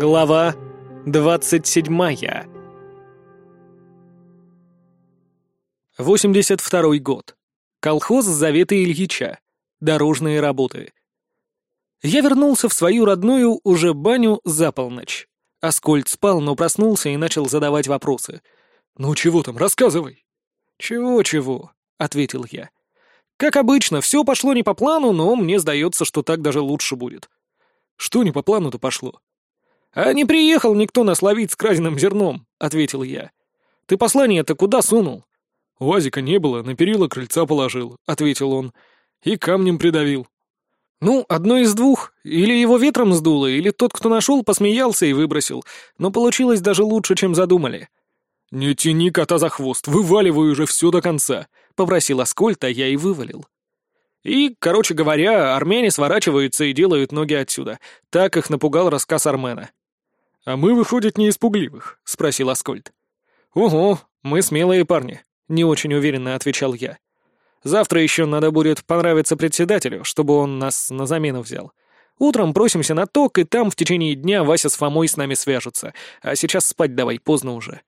Глава двадцать седьмая. Восемьдесят второй год. Колхоз Заветы Ильича. Дорожные работы. Я вернулся в свою родную уже баню за полночь. Аскольд спал, но проснулся и начал задавать вопросы. «Ну чего там, рассказывай!» «Чего-чего?» — ответил я. «Как обычно, все пошло не по плану, но мне сдается, что так даже лучше будет». «Что не по плану-то пошло?» «А не приехал никто нас ловить с краденым зерном», — ответил я. «Ты послание-то куда сунул?» «Уазика не было, на перила крыльца положил», — ответил он. «И камнем придавил». «Ну, одно из двух. Или его ветром сдуло, или тот, кто нашел, посмеялся и выбросил. Но получилось даже лучше, чем задумали». «Не тяни кота за хвост, вываливай уже все до конца», — попросил Аскольд, а я и вывалил. И, короче говоря, армяне сворачиваются и делают ноги отсюда. Так их напугал рассказ Армена. «А мы, выходит, не испугливых?» — спросил Аскольд. «Ого, мы смелые парни», — не очень уверенно отвечал я. «Завтра еще надо будет понравиться председателю, чтобы он нас на замену взял. Утром просимся на ток, и там в течение дня Вася с Фомой с нами свяжутся. А сейчас спать давай, поздно уже».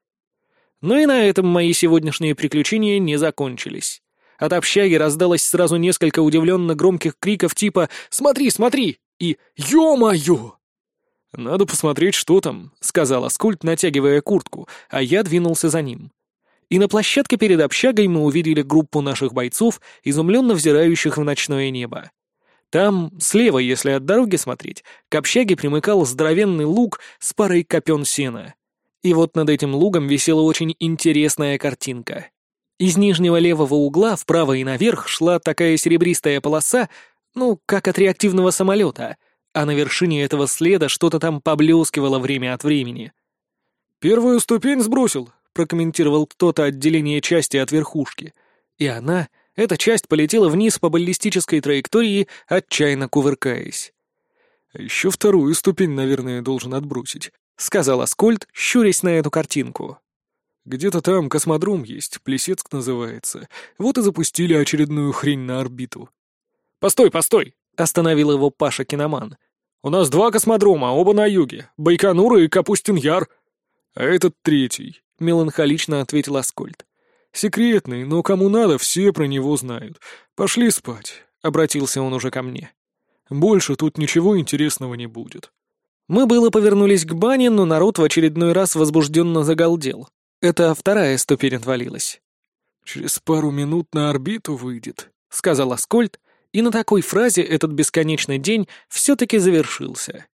Но и на этом мои сегодняшние приключения не закончились. От общаги раздалось сразу несколько удивленно громких криков типа «Смотри, смотри!» и «Ё-моё!». «Надо посмотреть, что там», — сказал Аскульт, натягивая куртку, а я двинулся за ним. И на площадке перед общагой мы увидели группу наших бойцов, изумленно взирающих в ночное небо. Там, слева, если от дороги смотреть, к общаге примыкал здоровенный луг с парой копен сена. И вот над этим лугом висела очень интересная картинка. Из нижнего левого угла вправо и наверх шла такая серебристая полоса, ну, как от реактивного самолета, а на вершине этого следа что-то там поблескивало время от времени. «Первую ступень сбросил», — прокомментировал кто-то отделение части от верхушки. И она, эта часть, полетела вниз по баллистической траектории, отчаянно кувыркаясь. «Еще вторую ступень, наверное, должен отбросить», — сказал Аскольд, щурясь на эту картинку. «Где-то там космодром есть, Плесецк называется. Вот и запустили очередную хрень на орбиту». «Постой, постой!» — остановил его Паша Киноман. «У нас два космодрома, оба на юге. Байконур и Капустин-Яр». «А этот третий», — меланхолично ответил Аскольд. «Секретный, но кому надо, все про него знают. Пошли спать», — обратился он уже ко мне. «Больше тут ничего интересного не будет». Мы было повернулись к бане, но народ в очередной раз возбужденно загалдел. Это вторая ступень отвалилась. «Через пару минут на орбиту выйдет», — сказал Аскольд, и на такой фразе этот бесконечный день все-таки завершился.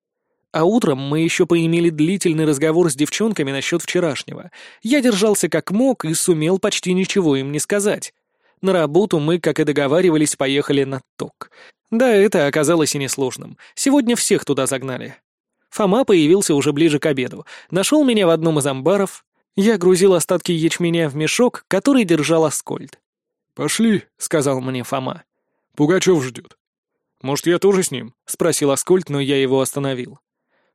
А утром мы еще поимели длительный разговор с девчонками насчет вчерашнего. Я держался как мог и сумел почти ничего им не сказать. На работу мы, как и договаривались, поехали на ток. Да, это оказалось и несложным. Сегодня всех туда загнали. Фома появился уже ближе к обеду. Нашел меня в одном из амбаров. Я грузил остатки ячменя в мешок, который держал Аскольд. «Пошли», — сказал мне Фома. «Пугачев ждет». «Может, я тоже с ним?» — спросил Аскольд, но я его остановил.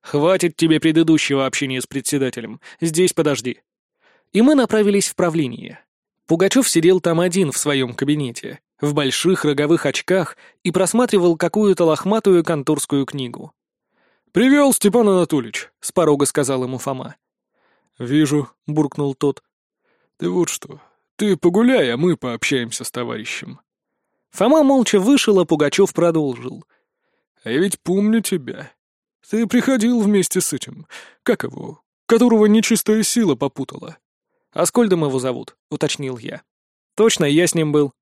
«Хватит тебе предыдущего общения с председателем. Здесь подожди». И мы направились в правление. Пугачев сидел там один в своем кабинете, в больших роговых очках, и просматривал какую-то лохматую конторскую книгу. «Привел, Степан Анатольевич», — с порога сказал ему Фома. «Вижу», — буркнул тот. «Ты вот что, ты погуляй, а мы пообщаемся с товарищем». Фома молча вышел, а Пугачев продолжил. «А я ведь помню тебя. Ты приходил вместе с этим, как его, которого нечистая сила попутала». «Аскольдом его зовут», — уточнил я. «Точно, я с ним был».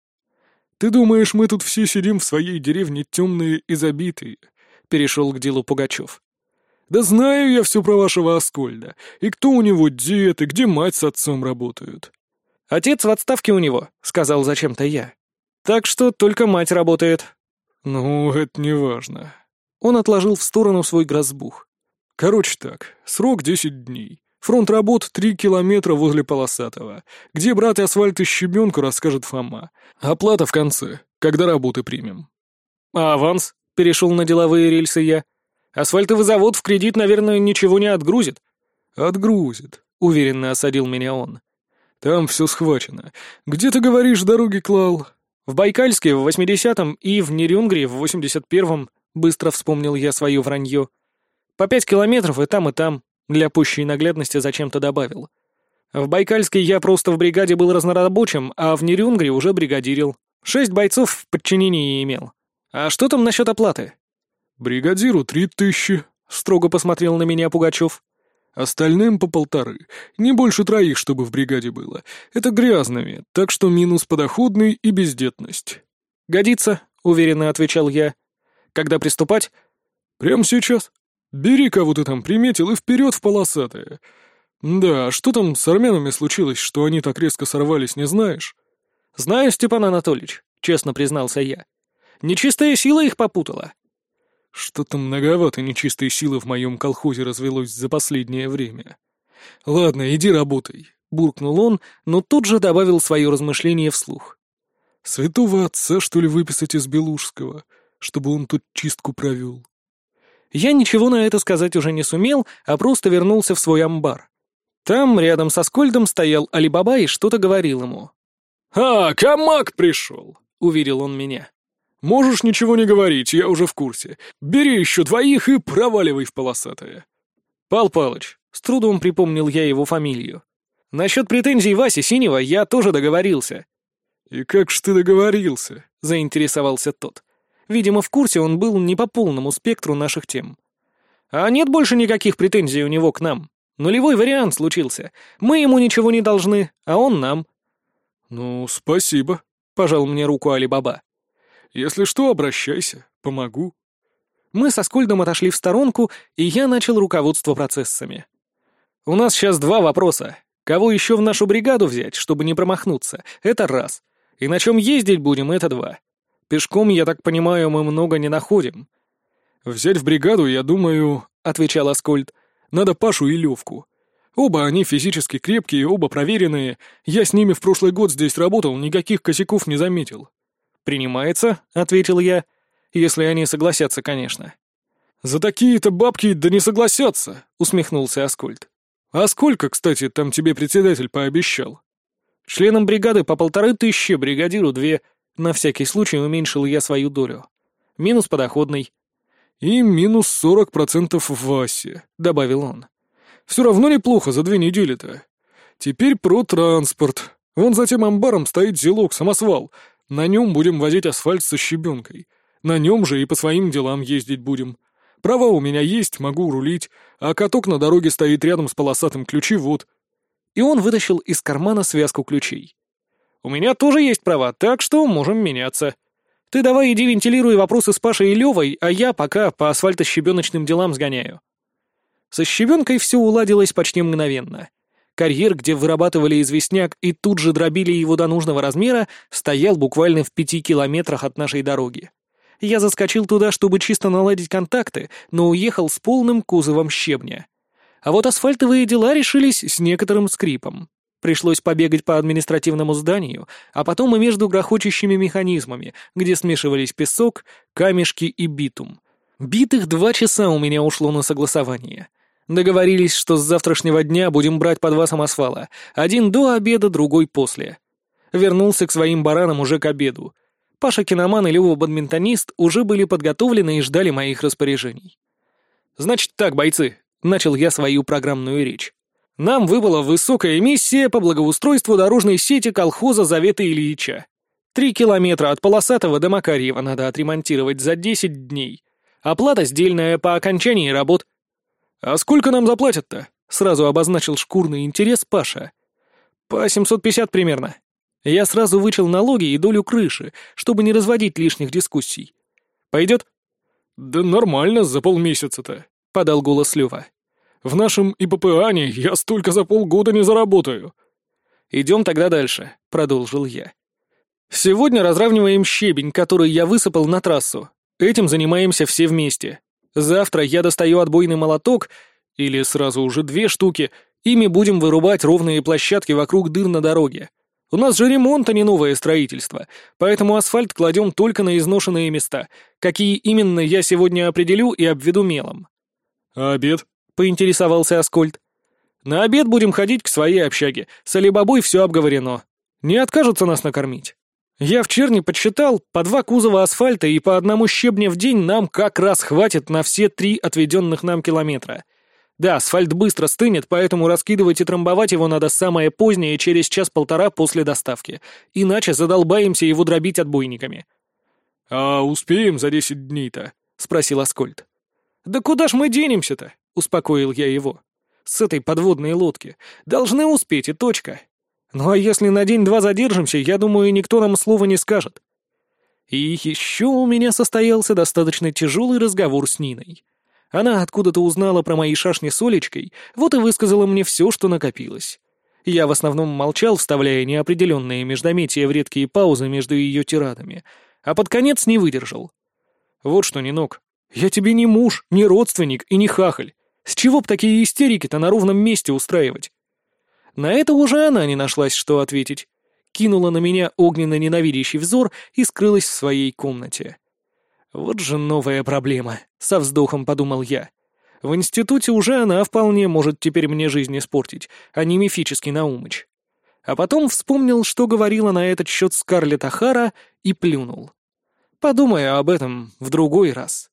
«Ты думаешь, мы тут все сидим в своей деревне темные и забитые?» — перешел к делу Пугачев. «Да знаю я все про вашего Аскольда, и кто у него дед, и где мать с отцом работают». «Отец в отставке у него», — сказал зачем-то я. «Так что только мать работает». «Ну, это не важно». Он отложил в сторону свой грозбух. «Короче так, срок десять дней. Фронт работ три километра возле Полосатого. Где брать асфальт и щебенку, расскажет Фома. Оплата в конце, когда работы примем». «А аванс?» перешел на деловые рельсы я. «Асфальтовый завод в кредит, наверное, ничего не отгрузит». «Отгрузит», — уверенно осадил меня он. «Там все схвачено. Где, ты говоришь, дороги клал?» «В Байкальске в восьмидесятом и в Нерюнгре в восемьдесят первом», — быстро вспомнил я свое вранье. По пять километров и там, и там. Для пущей наглядности зачем-то добавил. В Байкальске я просто в бригаде был разнорабочим, а в Нерюнгре уже бригадирил. Шесть бойцов в подчинении имел. А что там насчет оплаты? «Бригадиру три тысячи», — строго посмотрел на меня Пугачев. «Остальным по полторы. Не больше троих, чтобы в бригаде было. Это грязными, так что минус подоходный и бездетность». «Годится», — уверенно отвечал я. «Когда приступать?» «Прямо сейчас. Бери, кого ты там приметил, и вперед в полосатое. Да, что там с армянами случилось, что они так резко сорвались, не знаешь?» «Знаю, Степан Анатольевич», — честно признался я. «Нечистая сила их попутала». Что-то многовато нечистой силы в моем колхозе развелось за последнее время. Ладно, иди работай, буркнул он, но тут же добавил свое размышление вслух. Святого отца, что ли, выписать из Белужского, чтобы он тут чистку провел? Я ничего на это сказать уже не сумел, а просто вернулся в свой амбар. Там, рядом со Скольдом, стоял Алибаба и что-то говорил ему. «А, Камак пришел!» — уверил он меня. «Можешь ничего не говорить, я уже в курсе. Бери еще двоих и проваливай в полосатое». «Пал Палыч», — с трудом припомнил я его фамилию. «Насчет претензий Васи Синего я тоже договорился». «И как ж ты договорился?» — заинтересовался тот. Видимо, в курсе он был не по полному спектру наших тем. «А нет больше никаких претензий у него к нам. Нулевой вариант случился. Мы ему ничего не должны, а он нам». «Ну, спасибо», — пожал мне руку Али-Баба. Если что, обращайся, помогу». Мы со Скольдом отошли в сторонку, и я начал руководство процессами. «У нас сейчас два вопроса. Кого еще в нашу бригаду взять, чтобы не промахнуться? Это раз. И на чем ездить будем, это два. Пешком, я так понимаю, мы много не находим». «Взять в бригаду, я думаю», — отвечал Аскольд, — «надо Пашу и Левку. Оба они физически крепкие, оба проверенные. Я с ними в прошлый год здесь работал, никаких косяков не заметил. «Принимается», — ответил я, — «если они согласятся, конечно». «За такие-то бабки да не согласятся», — усмехнулся Аскольд. «А сколько, кстати, там тебе председатель пообещал?» «Членам бригады по полторы тысячи, бригадиру две. На всякий случай уменьшил я свою долю. Минус подоходный». «И минус сорок процентов в Васе», — добавил он. «Все равно неплохо за две недели-то. Теперь про транспорт. Вон за тем амбаром стоит зелок, самосвал. На нем будем возить асфальт со щебенкой. На нем же и по своим делам ездить будем. Права у меня есть, могу рулить, а каток на дороге стоит рядом с полосатым ключи, вот». И он вытащил из кармана связку ключей. «У меня тоже есть права, так что можем меняться. Ты давай иди вентилируй вопросы с Пашей и Левой, а я пока по асфальтощебеночным делам сгоняю». Со щебенкой все уладилось почти мгновенно. Карьер, где вырабатывали известняк и тут же дробили его до нужного размера, стоял буквально в пяти километрах от нашей дороги. Я заскочил туда, чтобы чисто наладить контакты, но уехал с полным кузовом щебня. А вот асфальтовые дела решились с некоторым скрипом. Пришлось побегать по административному зданию, а потом и между грохочущими механизмами, где смешивались песок, камешки и битум. Битых два часа у меня ушло на согласование. Договорились, что с завтрашнего дня будем брать по два самосвала. Один до обеда, другой после. Вернулся к своим баранам уже к обеду. Паша Киноман и Лёва Бадминтонист уже были подготовлены и ждали моих распоряжений. «Значит так, бойцы», — начал я свою программную речь. «Нам выпала высокая миссия по благоустройству дорожной сети колхоза Завета Ильича. Три километра от Полосатого до Макарьева надо отремонтировать за десять дней. Оплата сдельная по окончании работ — «А сколько нам заплатят-то?» — сразу обозначил шкурный интерес Паша. «По 750 примерно. Я сразу вычел налоги и долю крыши, чтобы не разводить лишних дискуссий. Пойдет?» «Да нормально за полмесяца-то», — подал голос Лёва. «В нашем ИППАне я столько за полгода не заработаю». «Идем тогда дальше», — продолжил я. «Сегодня разравниваем щебень, который я высыпал на трассу. Этим занимаемся все вместе. Завтра я достаю отбойный молоток, или сразу уже две штуки, ими будем вырубать ровные площадки вокруг дыр на дороге. У нас же ремонт, а не новое строительство, поэтому асфальт кладем только на изношенные места, какие именно я сегодня определю и обведу мелом. «А обед?» — поинтересовался Аскольд. «На обед будем ходить к своей общаге, с Алибабой все обговорено. Не откажутся нас накормить». Я в черне подсчитал, по два кузова асфальта и по одному щебня в день нам как раз хватит на все три отведенных нам километра. Да, асфальт быстро стынет, поэтому раскидывать и трамбовать его надо самое позднее, через час-полтора после доставки. Иначе задолбаемся его дробить отбойниками. «А успеем за десять дней-то?» — спросил Аскольд. «Да куда ж мы денемся-то?» — успокоил я его. «С этой подводной лодки. Должны успеть, и точка. Ну а если на день-два задержимся, я думаю, никто нам слова не скажет. И еще у меня состоялся достаточно тяжелый разговор с Ниной. Она откуда-то узнала про мои шашни с Олечкой, вот и высказала мне все, что накопилось. Я в основном молчал, вставляя неопределенные междометия в редкие паузы между ее тирадами, а под конец не выдержал. «Вот что, Нинок, я тебе не муж, не родственник и не хахаль. С чего б такие истерики-то на ровном месте устраивать? На это уже она не нашлась, что ответить. Кинула на меня огненно-ненавидящий взор и скрылась в своей комнате. Вот же новая проблема, со вздохом подумал я. В институте уже она вполне может теперь мне жизнь испортить, а не мифический Наумыч. А потом вспомнил, что говорила на этот счет Скарлетт Ахара, и плюнул. Подумаю об этом в другой раз.